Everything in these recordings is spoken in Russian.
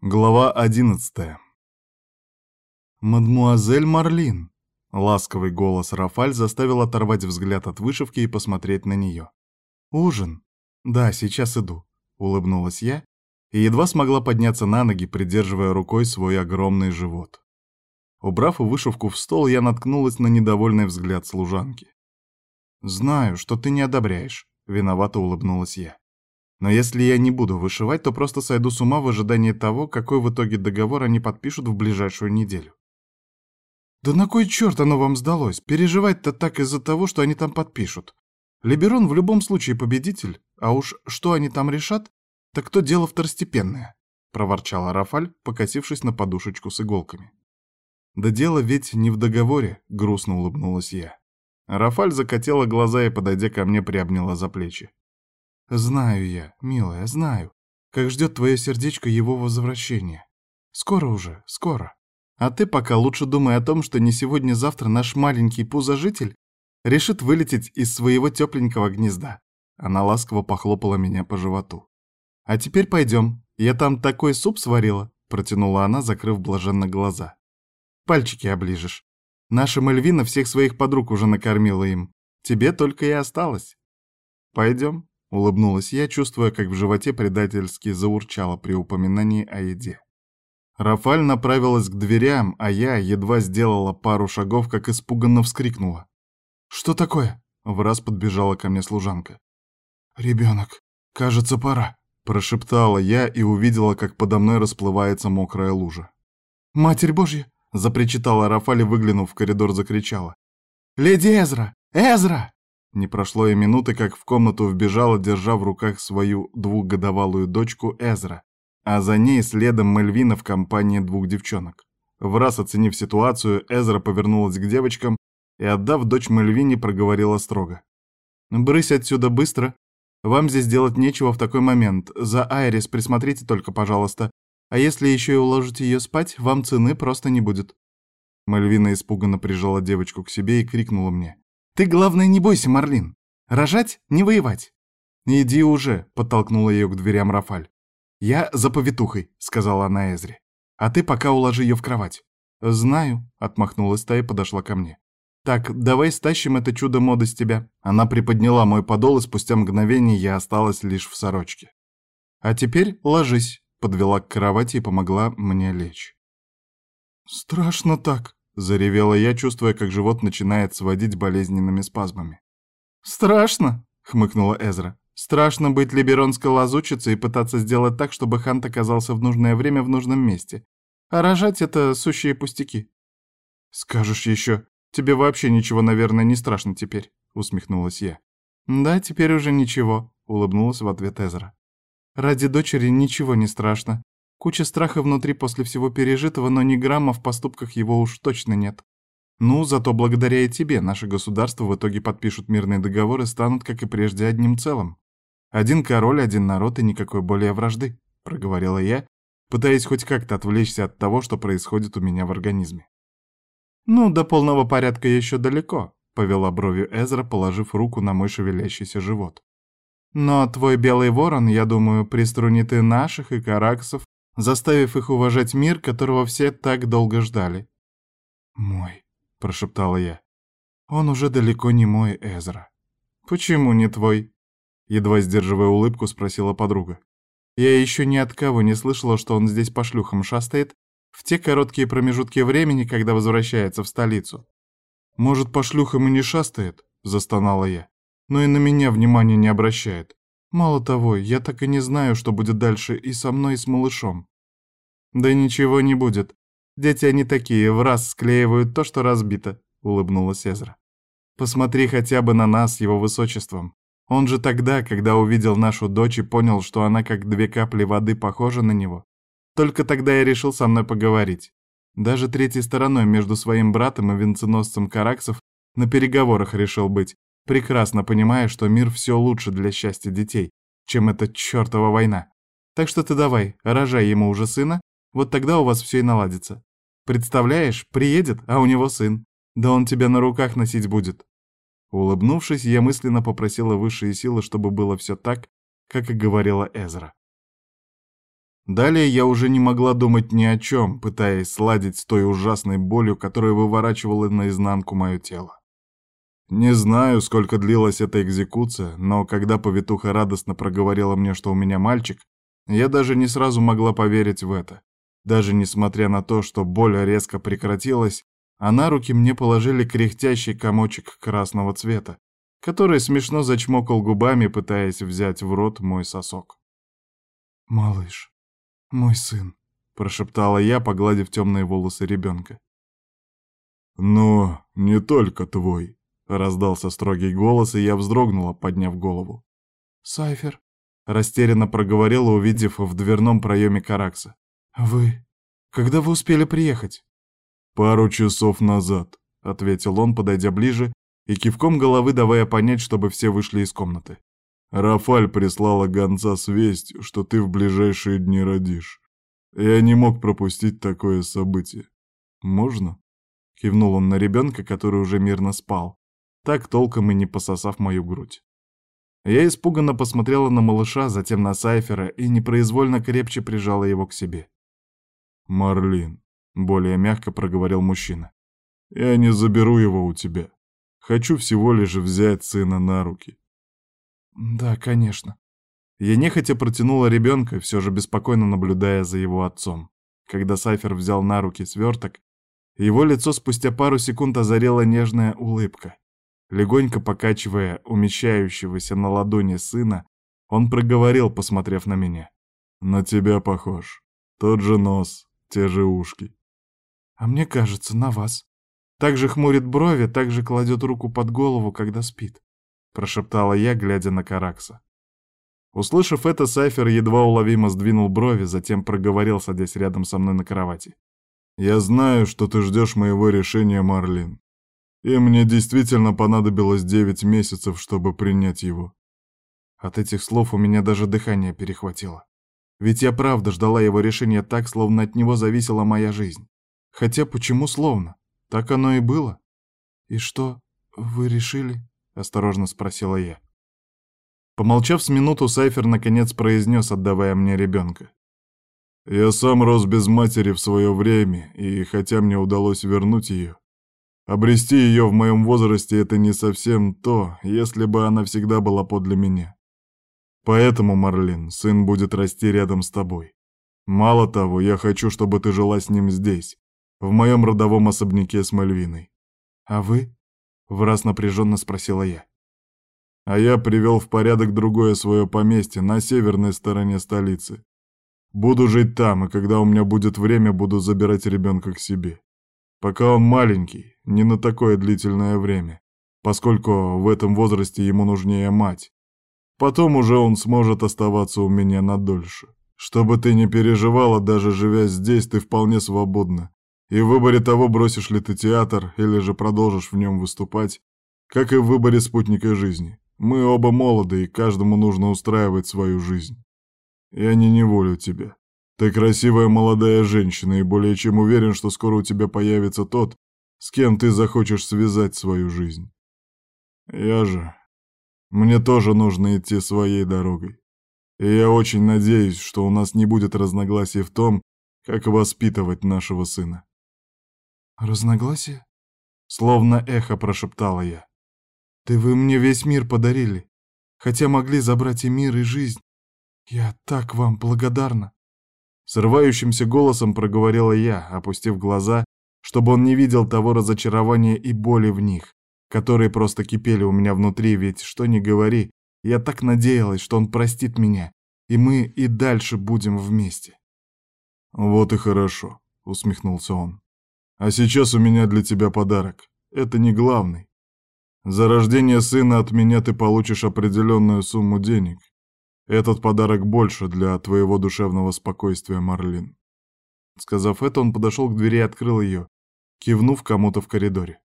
Глава одиннадцатая. «Мадмуазель Марлин!» Ласковый голос Рафаль заставил оторвать взгляд от вышивки и посмотреть на нее. «Ужин?» «Да, сейчас иду», — улыбнулась я и едва смогла подняться на ноги, придерживая рукой свой огромный живот. Убрав вышивку в стол, я наткнулась на недовольный взгляд служанки. «Знаю, что ты не одобряешь», — виновато улыбнулась я. Но если я не буду вышивать, то просто сойду с ума в ожидании того, какой в итоге договор они подпишут в ближайшую неделю. Да на кой черт оно вам сдалось? Переживать-то так из-за того, что они там подпишут. Либерон в любом случае победитель, а уж что они там решат, так то дело второстепенное, проворчала Рафаль, покосившись на подушечку с иголками. Да дело ведь не в договоре, грустно улыбнулась я. Рафаль закатила глаза и, подойдя ко мне, приобняла за плечи. Знаю я, милая, знаю, как ждет твое сердечко его возвращения. Скоро уже, скоро. А ты пока лучше думай о том, что не сегодня-завтра наш маленький пузожитель решит вылететь из своего тепленького гнезда. Она ласково похлопала меня по животу. А теперь пойдем. Я там такой суп сварила, протянула она, закрыв блаженно глаза. Пальчики оближешь. Наша Мальвина всех своих подруг уже накормила им. Тебе только и осталось. Пойдем. Улыбнулась я, чувствуя, как в животе предательски заурчало при упоминании о еде. Рафаль направилась к дверям, а я едва сделала пару шагов, как испуганно вскрикнула. «Что такое?» — в раз подбежала ко мне служанка. «Ребенок, кажется, пора», — прошептала я и увидела, как подо мной расплывается мокрая лужа. «Матерь Божья!» — запричитала Рафаль и, выглянув в коридор, закричала. «Леди Эзра! Эзра!» Не прошло и минуты, как в комнату вбежала, держа в руках свою двухгодовалую дочку Эзра, а за ней следом Мельвина в компании двух девчонок. В раз оценив ситуацию, Эзра повернулась к девочкам и, отдав дочь Мельвине, проговорила строго. «Брысь отсюда быстро. Вам здесь делать нечего в такой момент. За Айрис присмотрите только, пожалуйста. А если еще и уложите ее спать, вам цены просто не будет». Мальвина испуганно прижала девочку к себе и крикнула мне. Ты, главное, не бойся, Марлин. Рожать, не воевать. Иди уже, подтолкнула ее к дверям Рафаль. Я за повитухой, сказала она Эзре. А ты пока уложи ее в кровать. Знаю, отмахнулась та и подошла ко мне. Так, давай стащим это чудо моды с тебя. Она приподняла мой подол, и спустя мгновение я осталась лишь в сорочке. А теперь ложись, подвела к кровати и помогла мне лечь. Страшно так, Заревела я, чувствуя, как живот начинает сводить болезненными спазмами. «Страшно!» — хмыкнула Эзра. «Страшно быть либеронской лазучицей и пытаться сделать так, чтобы Хант оказался в нужное время в нужном месте. А рожать — это сущие пустяки». «Скажешь еще, тебе вообще ничего, наверное, не страшно теперь», — усмехнулась я. «Да, теперь уже ничего», — улыбнулась в ответ Эзра. «Ради дочери ничего не страшно. Куча страха внутри после всего пережитого, но ни грамма в поступках его уж точно нет. Ну, зато благодаря и тебе наше государство в итоге подпишут мирные договоры и станут, как и прежде, одним целым. Один король, один народ и никакой более вражды, проговорила я, пытаясь хоть как-то отвлечься от того, что происходит у меня в организме. Ну, до полного порядка еще далеко, повела бровью Эзра, положив руку на мой шевелящийся живот. Но твой белый ворон, я думаю, приструнит и наших, и караксов, заставив их уважать мир, которого все так долго ждали. «Мой», — прошептала я. «Он уже далеко не мой, Эзра». «Почему не твой?» Едва сдерживая улыбку, спросила подруга. «Я еще ни от кого не слышала, что он здесь по шлюхам шастает в те короткие промежутки времени, когда возвращается в столицу». «Может, по шлюхам и не шастает?» — застонала я. «Но и на меня внимания не обращает. Мало того, я так и не знаю, что будет дальше и со мной, и с малышом. Да ничего не будет. Дети они такие, в раз склеивают то, что разбито, улыбнулась Эзра. Посмотри хотя бы на нас, его высочеством. Он же тогда, когда увидел нашу дочь и понял, что она как две капли воды похожа на него, только тогда я решил со мной поговорить. Даже третьей стороной между своим братом и венценосцем Караксов на переговорах решил быть, прекрасно понимая, что мир все лучше для счастья детей, чем эта чертова война. Так что ты давай, рожай ему уже сына, вот тогда у вас все и наладится. Представляешь, приедет, а у него сын. Да он тебя на руках носить будет. Улыбнувшись, я мысленно попросила высшие силы, чтобы было все так, как и говорила Эзра. Далее я уже не могла думать ни о чем, пытаясь сладить с той ужасной болью, которая выворачивала наизнанку мое тело. Не знаю, сколько длилась эта экзекуция, но когда повитуха радостно проговорила мне, что у меня мальчик, я даже не сразу могла поверить в это. Даже несмотря на то, что боль резко прекратилась, а на руки мне положили кряхтящий комочек красного цвета, который смешно зачмокал губами, пытаясь взять в рот мой сосок. «Малыш, мой сын», — прошептала я, погладив темные волосы ребенка. «Но не только твой», — раздался строгий голос, и я вздрогнула, подняв голову. «Сайфер», — растерянно проговорила, увидев в дверном проеме Каракса. «Вы... Когда вы успели приехать?» «Пару часов назад», — ответил он, подойдя ближе и кивком головы давая понять, чтобы все вышли из комнаты. Рафаль прислала гонца с вестью, что ты в ближайшие дни родишь. Я не мог пропустить такое событие. Можно? Кивнул он на ребенка, который уже мирно спал, так толком и не пососав мою грудь. Я испуганно посмотрела на малыша, затем на Сайфера и непроизвольно крепче прижала его к себе. «Марлин», — более мягко проговорил мужчина, — «я не заберу его у тебя. Хочу всего лишь взять сына на руки. «Да, конечно». Я нехотя протянула ребенка, все же беспокойно наблюдая за его отцом. Когда Сайфер взял на руки сверток, его лицо спустя пару секунд озарила нежная улыбка. Легонько покачивая умещающегося на ладони сына, он проговорил, посмотрев на меня. «На тебя похож. Тот же нос, те же ушки». «А мне кажется, на вас. Так же хмурит брови, так же кладет руку под голову, когда спит прошептала я, глядя на Каракса. Услышав это, Сайфер едва уловимо сдвинул брови, затем проговорил, садясь рядом со мной на кровати. «Я знаю, что ты ждешь моего решения, Марлин. И мне действительно понадобилось девять месяцев, чтобы принять его». От этих слов у меня даже дыхание перехватило. Ведь я правда ждала его решения так, словно от него зависела моя жизнь. Хотя почему словно? Так оно и было. И что, вы решили? осторожно спросила я. Помолчав с минуту, Сайфер наконец произнес, отдавая мне ребенка. «Я сам рос без матери в свое время, и хотя мне удалось вернуть ее, обрести ее в моем возрасте — это не совсем то, если бы она всегда была подле меня. Поэтому, Марлин, сын будет расти рядом с тобой. Мало того, я хочу, чтобы ты жила с ним здесь, в моем родовом особняке с Мальвиной. А вы?» — в раз напряженно спросила я. А я привел в порядок другое свое поместье на северной стороне столицы. Буду жить там, и когда у меня будет время, буду забирать ребенка к себе. Пока он маленький, не на такое длительное время, поскольку в этом возрасте ему нужнее мать. Потом уже он сможет оставаться у меня надольше. Чтобы ты не переживала, даже живя здесь, ты вполне свободна. И в выборе того, бросишь ли ты театр или же продолжишь в нем выступать, как и в выборе спутника жизни. Мы оба молоды, и каждому нужно устраивать свою жизнь. Я не неволю тебя. Ты красивая молодая женщина, и более чем уверен, что скоро у тебя появится тот, с кем ты захочешь связать свою жизнь. Я же... Мне тоже нужно идти своей дорогой. И я очень надеюсь, что у нас не будет разногласий в том, как воспитывать нашего сына. «Разногласия?» Словно эхо прошептала я. «Ты вы мне весь мир подарили, хотя могли забрать и мир, и жизнь. Я так вам благодарна!» Срывающимся голосом проговорила я, опустив глаза, чтобы он не видел того разочарования и боли в них, которые просто кипели у меня внутри, ведь, что ни говори, я так надеялась, что он простит меня, и мы и дальше будем вместе. «Вот и хорошо», — усмехнулся он. А сейчас у меня для тебя подарок. Это не главный. За рождение сына от меня ты получишь определенную сумму денег. Этот подарок больше для твоего душевного спокойствия, Марлин. Сказав это, он подошел к двери и открыл ее, кивнув кому-то в коридоре.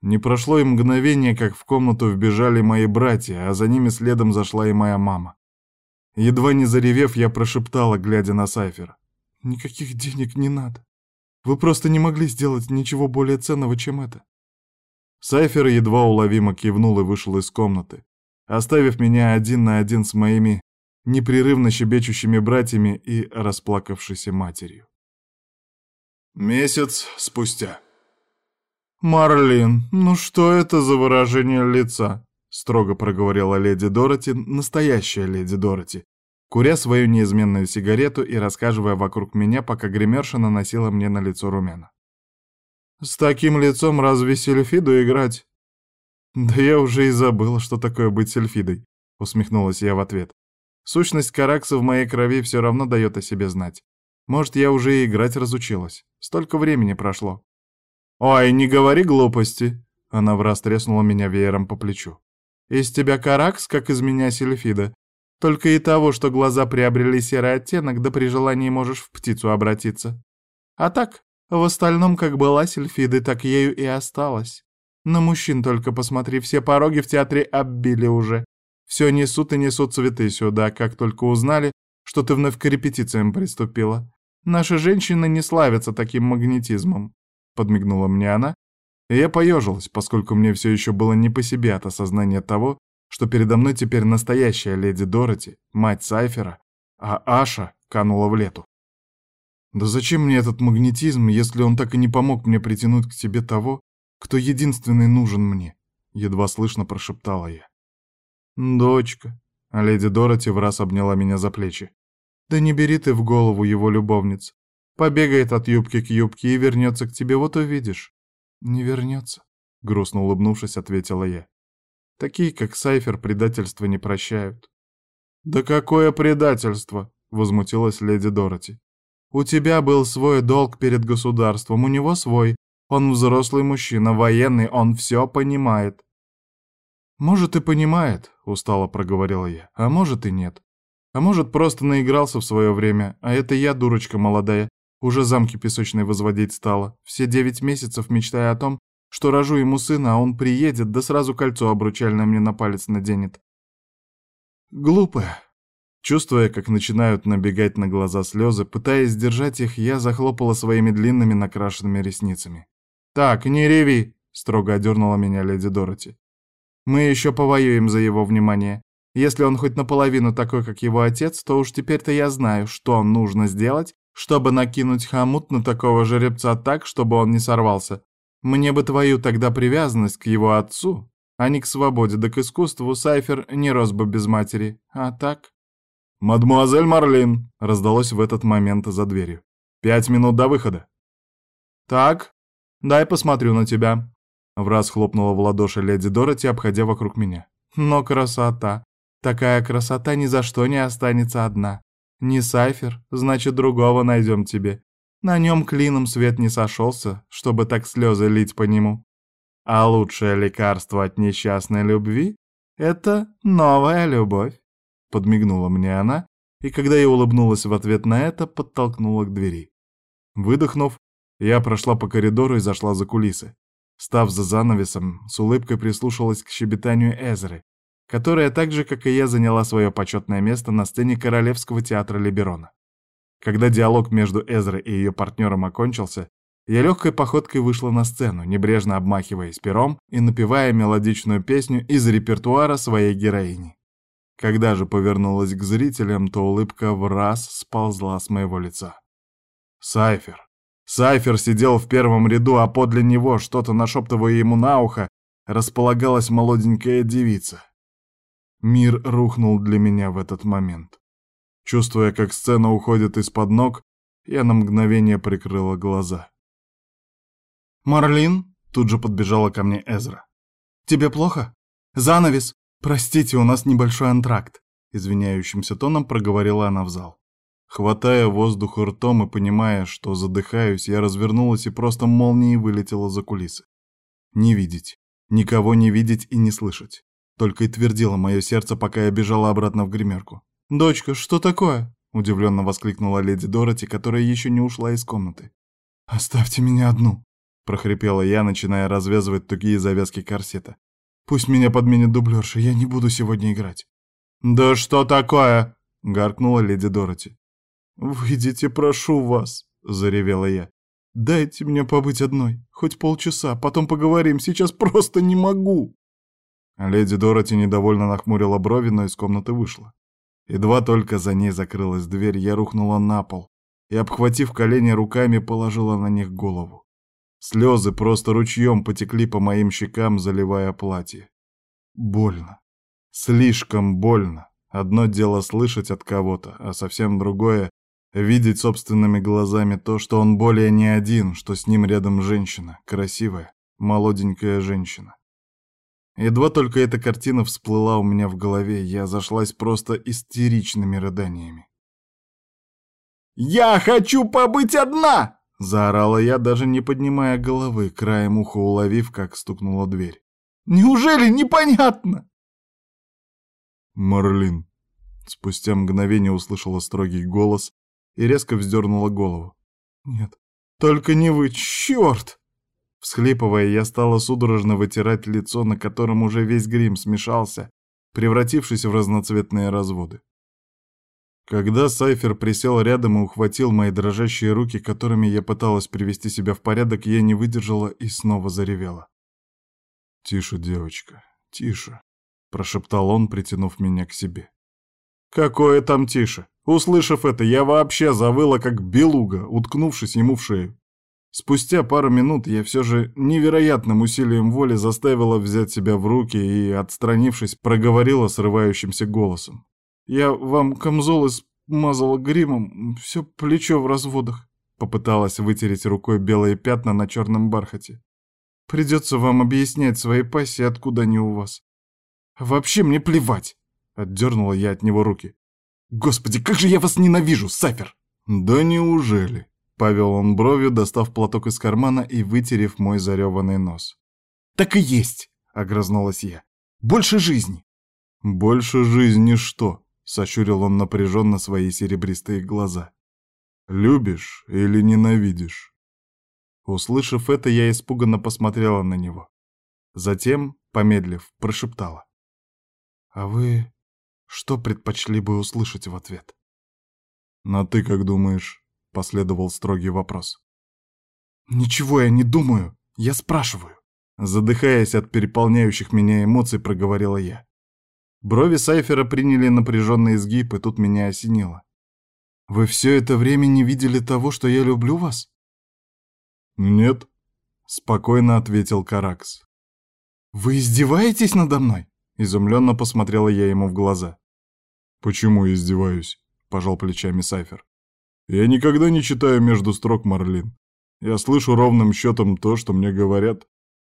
Не прошло и мгновение, как в комнату вбежали мои братья, а за ними следом зашла и моя мама. Едва не заревев, я прошептала, глядя на Сайфера. «Никаких денег не надо. Вы просто не могли сделать ничего более ценного, чем это. Сайфер едва уловимо кивнул и вышел из комнаты, оставив меня один на один с моими непрерывно щебечущими братьями и расплакавшейся матерью. Месяц спустя. «Марлин, ну что это за выражение лица?» — строго проговорила леди Дороти, настоящая леди Дороти, куря свою неизменную сигарету и рассказывая вокруг меня, пока гримерша наносила мне на лицо румяна. «С таким лицом разве сельфиду играть?» «Да я уже и забыла, что такое быть сельфидой», — усмехнулась я в ответ. «Сущность Каракса в моей крови все равно дает о себе знать. Может, я уже и играть разучилась. Столько времени прошло». «Ой, не говори глупости!» Она враз треснула меня веером по плечу. «Из тебя Каракс, как из меня Сельфида. Только и того, что глаза приобрели серый оттенок, да при желании можешь в птицу обратиться. А так, в остальном, как была Сельфиды, так ею и осталась. На мужчин только посмотри, все пороги в театре оббили уже. Все несут и несут цветы сюда, как только узнали, что ты вновь к репетициям приступила. Наши женщины не славятся таким магнетизмом. Подмигнула мне она, и я поежилась, поскольку мне все еще было не по себе от осознания того, что передо мной теперь настоящая леди Дороти, мать Сайфера, а Аша канула в лету. Да зачем мне этот магнетизм, если он так и не помог мне притянуть к тебе того, кто единственный нужен мне?» — едва слышно прошептала я. «Дочка», — леди Дороти в раз обняла меня за плечи. «Да не бери ты в голову его любовниц. Побегает от юбки к юбке и вернется к тебе, вот увидишь». «Не вернется», — грустно улыбнувшись, ответила я. «Такие, как Сайфер, предательства не прощают». «Да какое предательство?» — возмутилась леди Дороти. «У тебя был свой долг перед государством, у него свой, он взрослый мужчина, военный, он все понимает. «Может, и понимает», — устало проговорила я, — «а может и нет. А может, просто наигрался в свое время, а это я, дурочка молодая, уже замки песочные возводить стала, все девять месяцев мечтая о том, что рожу ему сына, а он приедет, да сразу кольцо обручальное мне на палец наденет. Глупая. Чувствуя, как начинают набегать на глаза слезы, пытаясь сдержать их, я захлопала своими длинными накрашенными ресницами. «Так, не реви!» — строго одернула меня леди Дороти. «Мы еще повоюем за его внимание. Если он хоть наполовину такой, как его отец, то уж теперь-то я знаю, что нужно сделать, чтобы накинуть хомут на такого жеребца так, чтобы он не сорвался. Мне бы твою тогда привязанность к его отцу, а не к свободе, да к искусству, Сайфер не рос бы без матери. А так...» «Мадмуазель Марлин!» — раздалось в этот момент за дверью. «Пять минут до выхода». «Так, «Дай посмотрю на тебя», — враз хлопнула в ладоши леди Дороти, обходя вокруг меня. «Но красота! Такая красота ни за что не останется одна. Не Сайфер, значит, другого найдем тебе. На нем клином свет не сошелся, чтобы так слезы лить по нему. А лучшее лекарство от несчастной любви — это новая любовь», — подмигнула мне она, и когда я улыбнулась в ответ на это, подтолкнула к двери. Выдохнув, я прошла по коридору и зашла за кулисы. Став за занавесом, с улыбкой прислушалась к щебетанию Эзры, которая так же, как и я, заняла свое почетное место на сцене Королевского театра Либерона. Когда диалог между Эзрой и ее партнером окончился, я легкой походкой вышла на сцену, небрежно обмахиваясь пером и напевая мелодичную песню из репертуара своей героини. Когда же повернулась к зрителям, то улыбка в раз сползла с моего лица. Сайфер, Сайфер сидел в первом ряду, а подле него, что-то нашептывая ему на ухо, располагалась молоденькая девица. Мир рухнул для меня в этот момент. Чувствуя, как сцена уходит из-под ног, я на мгновение прикрыла глаза. «Марлин?» — тут же подбежала ко мне Эзра. «Тебе плохо? Занавес? Простите, у нас небольшой антракт», — извиняющимся тоном проговорила она в зал. Хватая воздух ртом и понимая, что задыхаюсь, я развернулась и просто молнией вылетела за кулисы. Не видеть, никого не видеть и не слышать. Только и твердило мое сердце, пока я бежала обратно в гримерку. «Дочка, что такое?» — удивленно воскликнула леди Дороти, которая еще не ушла из комнаты. «Оставьте меня одну!» — прохрипела я, начиная развязывать тугие завязки корсета. «Пусть меня подменит дублерша, я не буду сегодня играть». «Да что такое?» — гаркнула леди Дороти. «Выйдите, прошу вас», — заревела я. «Дайте мне побыть одной, хоть полчаса, потом поговорим, сейчас просто не могу». Леди Дороти недовольно нахмурила брови, но из комнаты вышла. Едва только за ней закрылась дверь, я рухнула на пол и, обхватив колени руками, положила на них голову. Слезы просто ручьем потекли по моим щекам, заливая платье. Больно. Слишком больно. Одно дело слышать от кого-то, а совсем другое — видеть собственными глазами то, что он более не один, что с ним рядом женщина, красивая, молоденькая женщина. Едва только эта картина всплыла у меня в голове, я зашлась просто истеричными рыданиями. «Я хочу побыть одна!» — заорала я, даже не поднимая головы, краем уха уловив, как стукнула дверь. «Неужели непонятно?» «Марлин!» Спустя мгновение услышала строгий голос и резко вздернула голову. «Нет, только не вы, черт!» Всхлипывая, я стала судорожно вытирать лицо, на котором уже весь грим смешался, превратившись в разноцветные разводы. Когда Сайфер присел рядом и ухватил мои дрожащие руки, которыми я пыталась привести себя в порядок, я не выдержала и снова заревела. «Тише, девочка, тише», — прошептал он, притянув меня к себе. «Какое там тише?» Услышав это, я вообще завыла, как белуга, уткнувшись ему в шею. Спустя пару минут я все же невероятным усилием воли заставила взять себя в руки и, отстранившись, проговорила срывающимся голосом. «Я вам камзол измазала гримом, все плечо в разводах», попыталась вытереть рукой белые пятна на черном бархате. «Придется вам объяснять своей пассии, откуда они у вас». «Вообще мне плевать!» — отдернула я от него руки. «Господи, как же я вас ненавижу, Сафер!» «Да неужели?» Повел он бровью, достав платок из кармана и вытерев мой зареванный нос. «Так и есть!» — огрызнулась я. «Больше жизни!» «Больше жизни что?» — сощурил он напряженно свои серебристые глаза. «Любишь или ненавидишь?» Услышав это, я испуганно посмотрела на него. Затем, помедлив, прошептала. «А вы что предпочли бы услышать в ответ?» «На ты как думаешь?» — последовал строгий вопрос. «Ничего я не думаю, я спрашиваю», — задыхаясь от переполняющих меня эмоций, проговорила я. Брови Сайфера приняли напряженный изгиб, и тут меня осенило. «Вы все это время не видели того, что я люблю вас?» «Нет», — спокойно ответил Каракс. «Вы издеваетесь надо мной?» — изумленно посмотрела я ему в глаза. «Почему издеваюсь?» — пожал плечами Сайфер. Я никогда не читаю между строк, Марлин. Я слышу ровным счетом то, что мне говорят.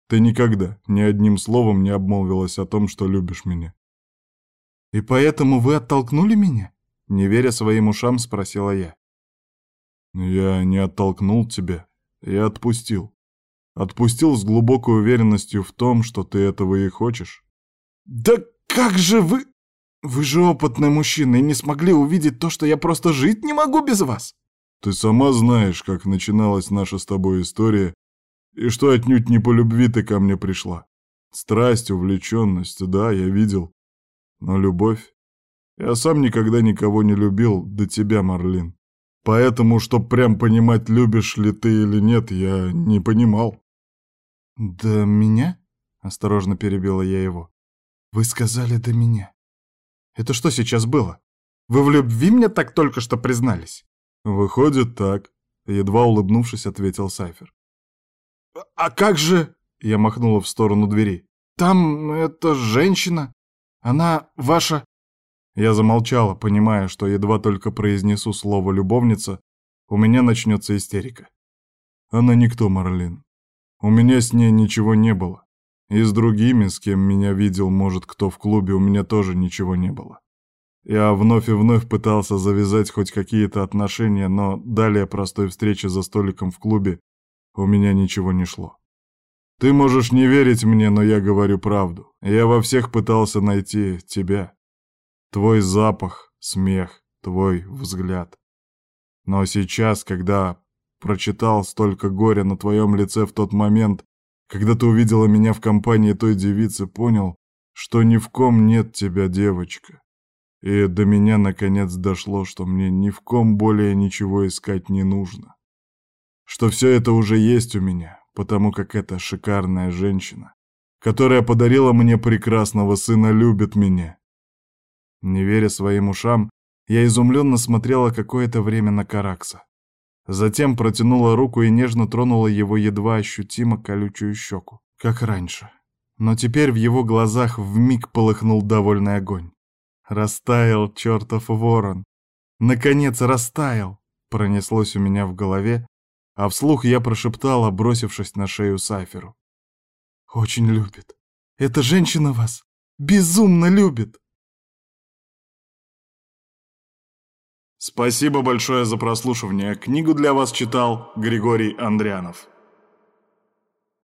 Ты никогда ни одним словом не обмолвилась о том, что любишь меня. «И поэтому вы оттолкнули меня?» Не веря своим ушам, спросила я. «Я не оттолкнул тебя, я отпустил. Отпустил с глубокой уверенностью в том, что ты этого и хочешь». «Да как же вы...» Вы же опытный мужчина и не смогли увидеть то, что я просто жить не могу без вас. Ты сама знаешь, как начиналась наша с тобой история, и что отнюдь не по любви ты ко мне пришла. Страсть, увлеченность, да, я видел. Но любовь... Я сам никогда никого не любил до тебя, Марлин. Поэтому, чтоб прям понимать, любишь ли ты или нет, я не понимал. «До меня?» — осторожно перебила я его. «Вы сказали «до меня». Это что сейчас было? Вы в любви мне так только что признались?» «Выходит так», — едва улыбнувшись, ответил Сайфер. «А как же...» — я махнула в сторону двери. «Там эта женщина. Она ваша...» Я замолчала, понимая, что едва только произнесу слово «любовница», у меня начнется истерика. Она никто, Марлин. У меня с ней ничего не было. И с другими, с кем меня видел, может, кто в клубе, у меня тоже ничего не было. Я вновь и вновь пытался завязать хоть какие-то отношения, но далее простой встречи за столиком в клубе у меня ничего не шло. Ты можешь не верить мне, но я говорю правду. Я во всех пытался найти тебя. Твой запах, смех, твой взгляд. Но сейчас, когда прочитал столько горя на твоем лице в тот момент, когда ты увидела меня в компании той девицы, понял, что ни в ком нет тебя, девочка. И до меня наконец дошло, что мне ни в ком более ничего искать не нужно. Что все это уже есть у меня, потому как эта шикарная женщина, которая подарила мне прекрасного сына, любит меня. Не веря своим ушам, Я изумленно смотрела какое-то время на Каракса. Затем протянула руку и нежно тронула его едва ощутимо колючую щеку, как раньше. Но теперь в его глазах вмиг полыхнул довольный огонь. Растаял чертов ворон. Наконец растаял, пронеслось у меня в голове, а вслух я прошептала, бросившись на шею Саферу. «Очень любит. Эта женщина вас безумно любит!» Спасибо большое за прослушивание. Книгу для вас читал Григорий Андрянов.